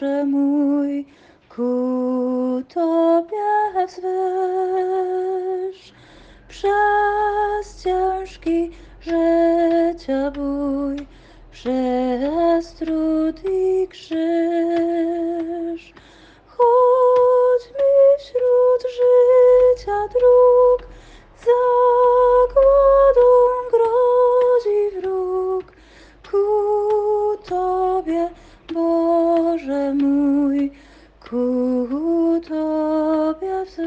Boże mój, ku Tobie wzwyż. Przez ciężki życia bój, przez trud i krzyż. Chodź mi wśród życia dróg, zagładą grozi wróg. Ku Tobie 普陀别致